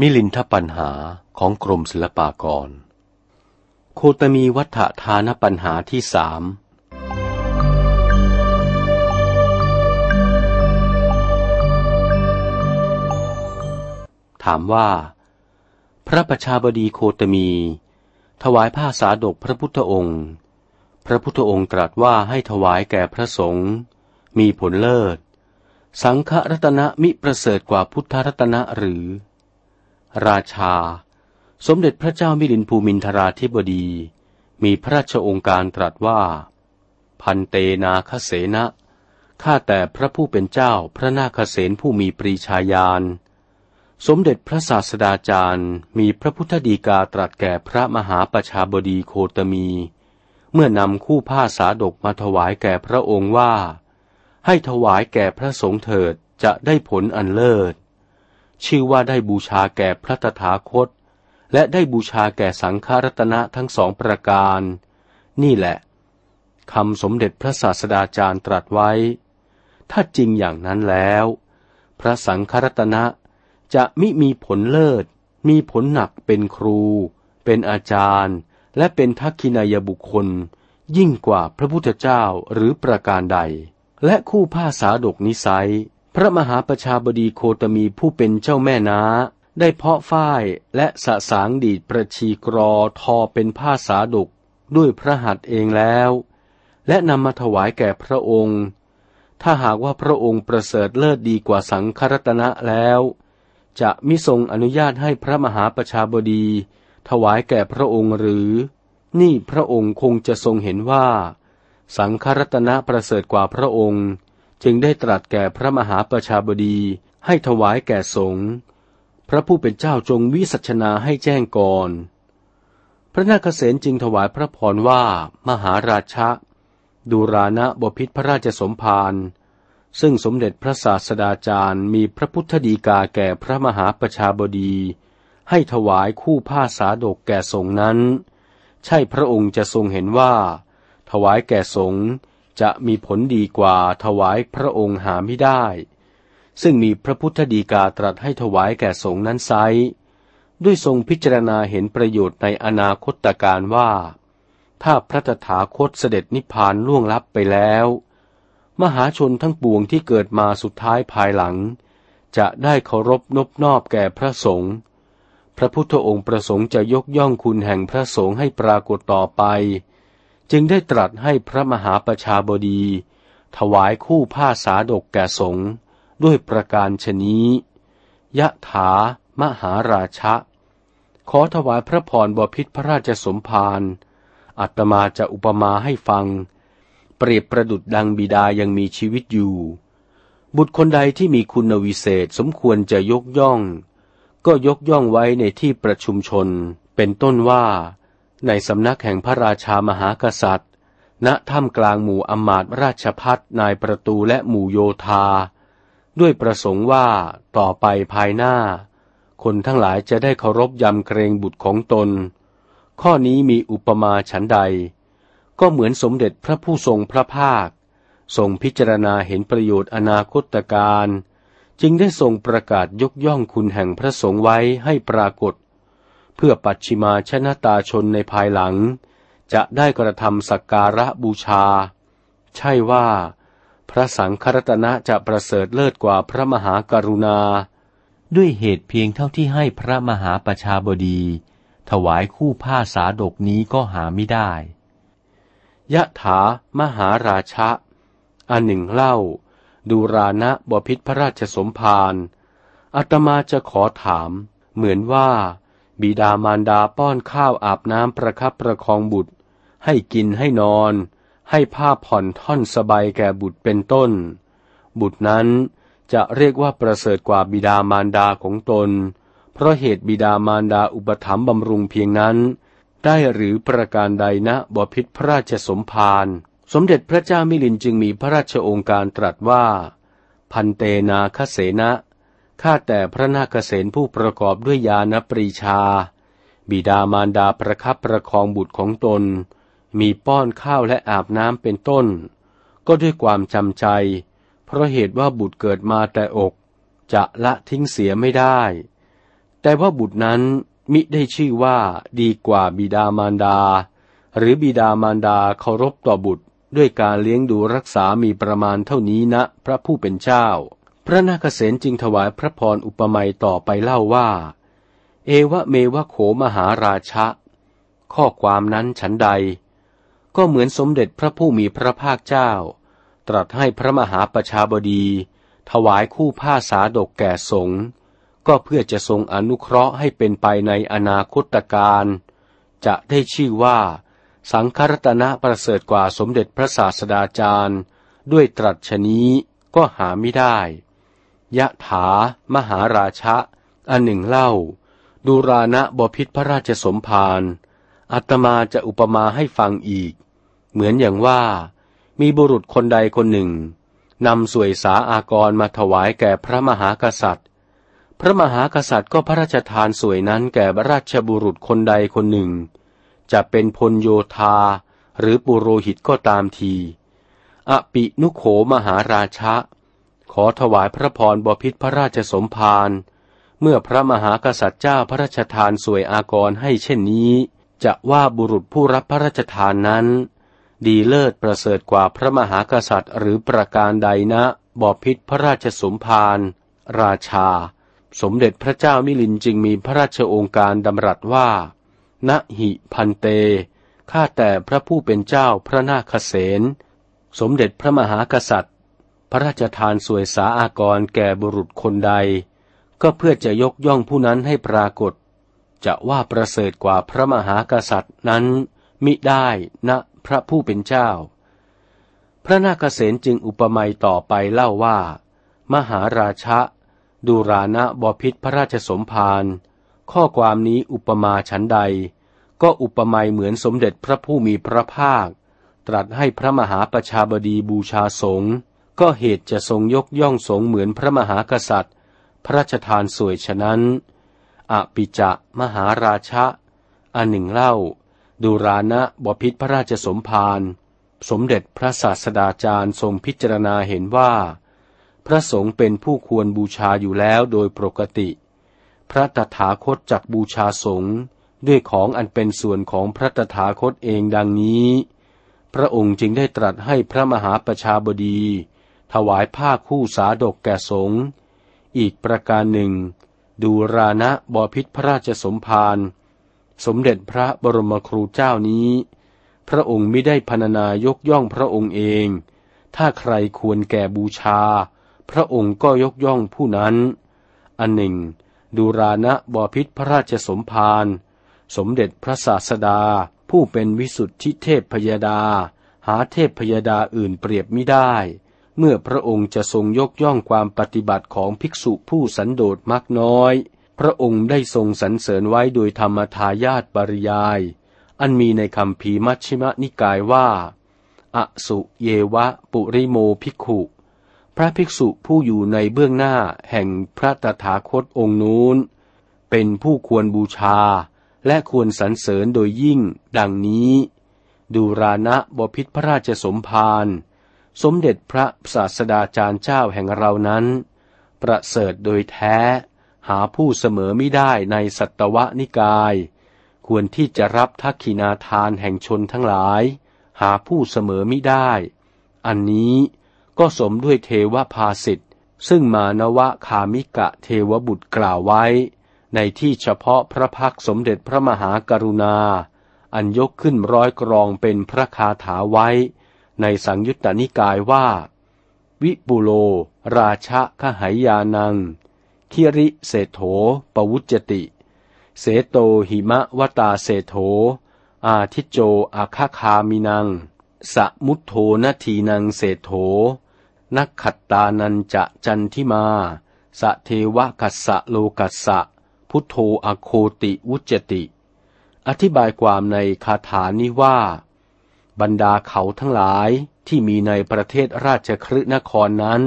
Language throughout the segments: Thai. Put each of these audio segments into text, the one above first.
มิลินทปัญหาของกรมศิลปากร โคตมีวัฏฐานปัญหาที่สามถามว่า พระประชาบดีโคตมี ถวายผ้าสาดกพระพุทธองค์ พระพุทธองค์ตรัสว่าให้ถวายแก่พระสงฆ์มีผลเลิศ สังฆรัตนะมิประเสริฐกว่าพุทธรัตนะหรือ ราชา สมเด็จพระเจ้ามิลินภูมินทราธิบดี มีพระราชองค์การตรัสว่า พันเตนาคเสนะข้าแต่พระผู้เป็นเจ้าพระนาคเสนผู้มีปรีชาญาณ สมเด็จพระศาสดาจารย์มีพระพุทธดีกาตรัสแก่พระมหาประชาบดีโคตมี เมื่อนำคู่ผ้าสาดกมาถวายแก่พระองค์ว่า ให้ถวายแก่พระสงฆ์เถิดจะได้ผลอันเลิศ ชื่อว่าได้บูชาแก่พระตถาคต และได้บูชาแก่สังฆรัตนะทั้งสองประการ นี่แหละคำสมเด็จพระศาสดาจารย์ตรัสไว้ ถ้าจริงอย่างนั้นแล้ว พระสังฆรัตนะจะมิมีผลเลิศ มีผลหนักเป็นครู เป็นอาจารย์ และเป็นทักขินายบุคคล ยิ่งกว่าพระพุทธเจ้าหรือประการใด และคู่ผ้าสาดกนิสัย พระมหาประชาบดีโคตมีผู้เป็นเจ้าแม่นาได้เพาะฝ้ายและสะสางดีดประชีกรอทอเป็นผ้าสาดกด้วยพระหัตถ์เองแล้ว และนำมาถวายแก่พระองค์ ถ้าหากว่าพระองค์ประเสริฐเลิศดีกว่าสังครัตนะแล้ว จะมิทรงอนุญาตให้พระมหาประชาบดี ถวายแก่พระองค์หรือ นี่พระองค์คงจะทรงเห็นว่า สังครัตนะประเสริฐกว่าพระองค์ จึงได้ตรัสแก่พระมหาประชาบดีให้ถวายแก่สงฆ์พระผู้เป็นเจ้าจงวิสัชนาให้แจ้งก่อน พระนาคเษนจึงถวายพระพรว่ามหาราชะดูรานะบพิษพระราชสมภารซึ่งสมเด็จพระศาสดาจารย์มีพระพุทธดีกาแก่พระมหาประชาบดี ให้ถวายคู่ผ้าสาดกแก่สงนั้น ใช่พระองค์จะทรงเห็นว่า ถวายแก่สงฆ์ จะมีผลดีกว่าถวายพระองค์หาไม่ได้ ซึ่งมีพระพุทธดีกาตรัสให้ถวายแก่สงฆ์นั้นไซด้วยทรงพิจารณาเห็นประโยชน์ในอนาคตการว่า ถ้าพระตถาคตเสด็จนิพพานล่วงลับไปแล้ว มหาชนทั้งปวงที่เกิดมาสุดท้ายภายหลัง จะได้เคารพนบนอบแก่พระสงฆ์พระพุทธองค์ประสงค์จะยกย่องคุณแห่งพระสงฆ์ให้ปรากฏต่อไป จึงได้ตรัสให้พระมหาประชาบดี ถวายคู่ผ้าสาดกแก่สงฆ์ด้วยประการชนี้ ยะถามหาราชะ ขอถวายพระพรบพิษพระราชสมภารอัตมาจะอุปมาให้ฟัง เปรียบประดุดดังบิดายังมีชีวิตอยู่ บุตรคนใดที่มีคุณวิเศษสมควรจะยกย่อง ก็ยกย่องไว้ในที่ประชุมชน เป็นต้นว่า ในสำนักแห่งพระราชามหากษัตริย์ ณ ถ้ำกลางหมู่อมาตราชพัฒนายประตูและหมู่โยธา ด้วยประสงค์ว่าต่อไปภายหน้า คนทั้งหลายจะได้เคารพยำเกรงบุตรของตน ข้อนี้มีอุปมาฉันใด ก็เหมือนสมเด็จพระผู้ทรงพระภาค ทรงพิจารณาเห็นประโยชน์อนาคตการ จึงได้ทรงประกาศยกย่องคุณแห่งพระสงฆ์ไว้ให้ปรากฏ เพื่อปัจฉิมาชนะตาชนในภายหลัง จะได้กระทำสักการะบูชา ใช่ว่า พระสังฆรัตนะจะประเสริฐเลิศกว่าพระมหากรุณา ด้วยเหตุเพียงเท่าที่ให้พระมหาประชาบดี ถวายคู่ผ้าสาดกนี้ก็หาไม่ได้ ยะถามหาราชะ อันหนึ่งเล่า ดูรานะบพิษพระราชสมภารอาตมาจะขอถาม เหมือนว่า บิดามารดาป้อนข้าวอาบน้ำประคับประคองบุตร ให้กินให้นอน ให้ผ้าผ่อนท่อนสบายแก่บุตรเป็นต้น บุตรนั้นจะเรียกว่าประเสริฐกว่าบิดามารดาของตน เพราะเหตุบิดามารดาอุปถัมภ์บำรุงเพียงนั้น ได้หรือประการใดนะบพิษพระราชสมภารสมเด็จพระเจ้ามิลินจึงมีพระราชองค์การตรัสว่า พันเตนาคเสนะ ข้าแต่พระนาคเษนผู้ประกอบด้วยญาณปรีชา บิดามารดาประคับประคองบุตรของตน มีป้อนข้าวและอาบน้ำเป็นต้น ก็ด้วยความจำใจ เพราะเหตุว่าบุตรเกิดมาแต่อก จะละทิ้งเสียไม่ได้ แต่ว่าบุตรนั้นมิได้ชื่อว่าดีกว่าบิดามารดา หรือบิดามารดาเคารพต่อบุตรด้วยการเลี้ยงดูรักษามีประมาณเท่านี้นะ พระผู้เป็นเจ้า พระนาคเษนจึงถวายพระพรอุปมาต่อไปเล่าว่า เอวะเมวะโขมหาราชะ ข้อความนั้นฉันใด ก็เหมือนสมเด็จพระผู้มีพระภาคเจ้า ตรัสให้พระมหาประชาบดี ถวายคู่ผ้าสาดกแก่สงฆ์ก็เพื่อจะทรงอนุเคราะห์ให้เป็นไปในอนาคตการ จะได้ชื่อว่า สังครัตนะประเสริฐกว่าสมเด็จพระศาสดาจารย์ ด้วยตรัสชนี้ก็หาไม่ได้ ยะถา มหาราชะ อันหนึ่งเล่า ดูรานะบพิษพระราชสมภาร อัตมาจะอุปมาให้ฟังอีก เหมือนอย่างว่า มีบุรุษคนใดคนหนึ่งนำสวยสาอากรมาถวายแก่พระมหากษัตริย์ พระมหากษัตริย์ก็พระราชทานสวยนั้นแก่ราชบุรุษคนใดคนหนึ่ง จะเป็นพลโยธา หรือปุโรหิตก็ตามที อปินุโขมหาราชะ ขอถวายพระพรบพิษพระราชสมภารเมื่อพระมหากษัตริย์เจ้าพระราชทานสวยอากรให้เช่นนี้ จะว่าบุรุษผู้รับพระราชทานนั้น ดีเลิศประเสริฐกว่าพระมหากษัตริย์หรือประการใดนะบอพิษพระราชสมภารราชา สมเด็จพระเจ้ามิลินจึงมีพระราชองการดำรัสว่านะหิพันเต ข้าแต่พระผู้เป็นเจ้าพระนาคเษนสมเด็จพระมหากษัตริย์ พระราชทานสวยสาอากรแก่บุรุษคนใด ก็เพื่อจะยกย่องผู้นั้นให้ปรากฏ จะว่าประเสริฐกว่าพระมหากษัตริย์นั้น มิได้นะพระผู้เป็นเจ้า พระนาคเษนจึงอุปมาต่อไปเล่าว่า มหาราชะดูรานะบพิษพระราชสมภารข้อความนี้อุปมาฉันใด ก็อุปมาเหมือนสมเด็จพระผู้มีพระภาค ตรัสให้พระมหาประชาบดีบูชาสงฆ์ ก็เหตุจะทรงยกย่องสงเหมือนพระมหากษัตริย์ พระราชทานสวยฉะนั้น อปิจะมหาราชะอันหนึ่งเล่า ดูรานะบพิษพระราชสมภารสมเด็จพระศาสดาจารย์ทรงพิจารณาเห็นว่า พระสงฆ์เป็นผู้ควรบูชาอยู่แล้วโดยปกติ พระตถาคตจักบูชาสงฆ์ด้วยของอันเป็นส่วนของพระตถาคตเองดังนี้ พระองค์จึงได้ตรัสให้พระมหาประชาบดี ถวายผ้าคู่สาดกแก่สงฆ์อีกประการหนึ่ง ดูรานะบอพิษพระราชสมภารสมเด็จพระบรมครูเจ้านี้ พระองค์ไม่ได้พรรณนายกย่องพระองค์เอง ถ้าใครควรแก่บูชา พระองค์ก็ยกย่องผู้นั้น อันหนึ่ง ดูรานะบอพิษพระราชสมภารสมเด็จพระศาสดา ผู้เป็นวิสุทธิเทพพยดา หาเทพพยดาอื่นเปรียบไม่ได้ เมื่อพระองค์จะทรงยกย่องความปฏิบัติของภิกษุผู้สันโดษมากน้อย พระองค์ได้ทรงสรรเสริญไว้โดยธรรมทายาตปริยาย อันมีในคำพีมัชฌิมนิกายว่า อสุเยวะปุริโมภิกขุ พระภิกษุผู้อยู่ในเบื้องหน้าแห่งพระตถาคตองค์นู้น เป็นผู้ควรบูชา และควรสรรเสริญโดยยิ่ง ดังนี้ ดูรานะบพิษพระราชสมภาร สมเด็จพระศาสดาจารย์เจ้าแห่งเรานั้น ประเสริฐโดยแท้ หาผู้เสมอไม่ได้ในสัตวนิกาย ควรที่จะรับทักขินาทานแห่งชนทั้งหลาย หาผู้เสมอไม่ได้ อันนี้ก็สมด้วยเทวภาสิทธ์ซึ่งมานวะคามิกะเทวบุตรกล่าวไว้ ในที่เฉพาะพระพักสมเด็จพระมหากรุณา อันยกขึ้นร้อยกรองเป็นพระคาถาไว้ ในสังยุตตนิกายว่า วิปุโล ราชะขหายานัง คิริเศโถปวุจติ เสโตหิมะวตาเศโถ อาทิโจอาคาคามินัง สมุทโธนทีนังเศโถ นักขัตตานันจะจันทิมาสะเทวกัสสะโลกัสสะ พุทโธอโคติวุจติ อธิบายความในคาถานี้ว่า บรรดาเขาทั้งหลายที่มีในประเทศราชคฤนครนั้น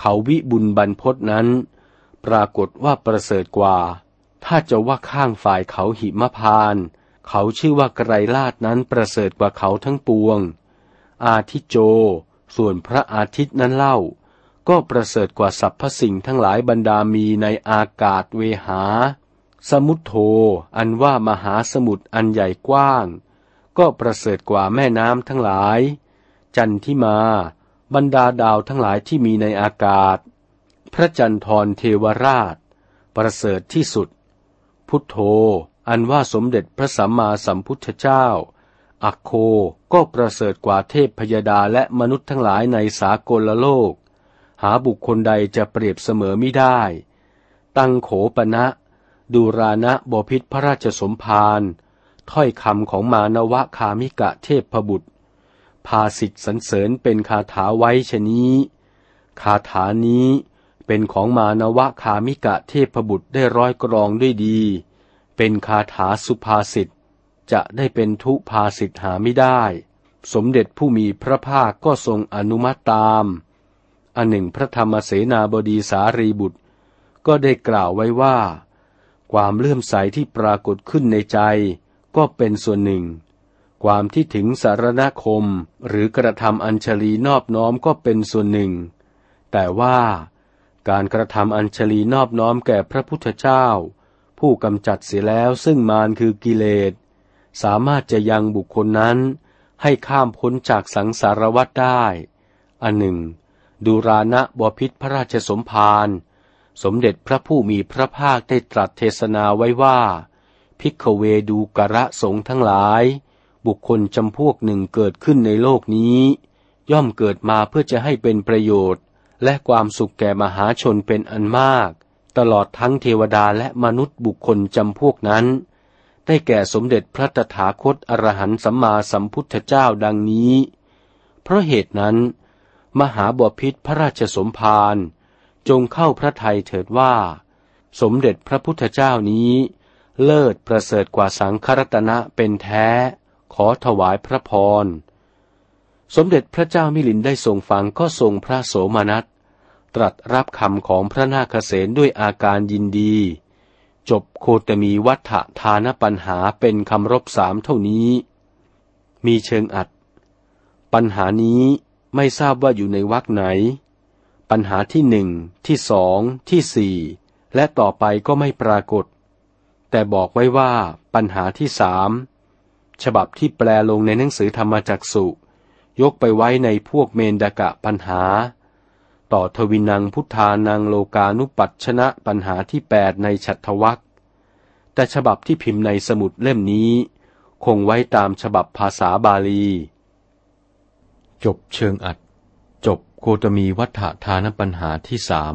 เขาวิบุญบรรพศนั้น ปรากฏว่าประเสริฐกว่า ถ้าจะว่าข้างฝ่ายเขาหิมพาน เขาชื่อว่าไกรลาดนั้นประเสริฐกว่าเขาทั้งปวง อาทิโจ ส่วนพระอาทิตย์นั้นเล่า ก็ประเสริฐกว่าสรรพสิ่งทั้งหลายบรรดามีในอากาศเวหา สมุทโธอันว่ามหาสมุทรอันใหญ่กว้าง ก็ประเสริฐกว่าแม่น้ำทั้งหลาย จันทิมา บรรดาดาวทั้งหลายที่มีในอากาศ พระจันทรเทวราช ประเสริฐที่สุด พุทโธ อันว่าสมเด็จพระสัมมาสัมพุทธเจ้า อักโคก็ประเสริฐกว่าเทพพยดาและมนุษย์ทั้งหลายในสากลโลก หาบุคคลใดจะเปรียบเสมอไม่ได้ ตังโขปณะดูรานะบพิษพระราชสมภาร ถ้อยคำของมานวะคามิกะเทพบุตร ภาสิทธิสันเสริญเป็นคาถาไว้ชนี้คาถานี้เป็นของมานวะคามิกะเทพบุตรได้ร้อยกรองด้วยดี เป็นคาถาสุภาษิตจะได้เป็นทุภาษิตหาไม่ได้ สมเด็จผู้มีพระภาคก็ทรงอนุมัติตาม อันหนึ่งพระธรรมเสนาบดีสารีบุตร ก็ได้กล่าวไว้ว่า ความเลื่อมใสที่ปรากฏขึ้นในใจ ก็เป็นส่วนหนึ่ง ความที่ถึงสารณคมหรือกระทำอัญชลีนอบน้อมก็เป็นส่วนหนึ่ง แต่ว่าการกระทำอัญชลีนอบน้อมแก่พระพุทธเจ้า ผู้กำจัดเสียแล้วซึ่งมารคือกิเลส สามารถจะยังบุคคลนั้นให้ข้ามพ้นจากสังสารวัฏได้ อันหนึ่ง ดูรานะบพิษพระราชสมภาร สมเด็จพระผู้มีพระภาคได้ตรัสเทศนาไว้ว่า พิกเวดูกระสงทั้งหลาย บุคคลจำพวกหนึ่งเกิดขึ้นในโลกนี้ ย่อมเกิดมาเพื่อจะให้เป็นประโยชน์ และความสุขแก่มหาชนเป็นอันมาก ตลอดทั้งเทวดาและมนุษย์บุคคลจำพวกนั้น ได้แก่สมเด็จพระตถาคตอรหันต์สัมมาสัมพุทธเจ้าดังนี้ เพราะเหตุนั้น มหาบพิษพระราชสมภารจงเข้าพระทัยเถิดว่า สมเด็จพระพุทธเจ้านี้ เลิศประเสริฐกว่าสังครัตนะเป็นแท้ ขอถวายพระพร สมเด็จพระเจ้ามิลินได้ทรงฟังก็ทรงพระโสมนัส ตรัสรับคำของพระนาคเษนด้วยอาการยินดี จบโคตมีวัฏฐานปัญหาเป็นคำรบสามเท่านี้ มีเชิงอัด ปัญหานี้ไม่ทราบว่าอยู่ในวรรคไหน ปัญหาที่หนึ่งที่สองที่สี่และต่อไปก็ไม่ปรากฏ แต่บอกไว้ว่าปัญหาที่สามฉบับที่แปลลงในหนังสือธรรมจักสุยกไปไว้ในพวกเมนดกะปัญหา ต่อทวินังพุทธานังโลกานุปัชนะปัญหาที่แปดในฉัตทวักแต่ฉบับที่พิมพ์ในสมุดเล่มนี้ คงไว้ตามฉบับภาษาบาลี จบเชิงอัด จบโคตมีวัฏฐานปัญหาที่สาม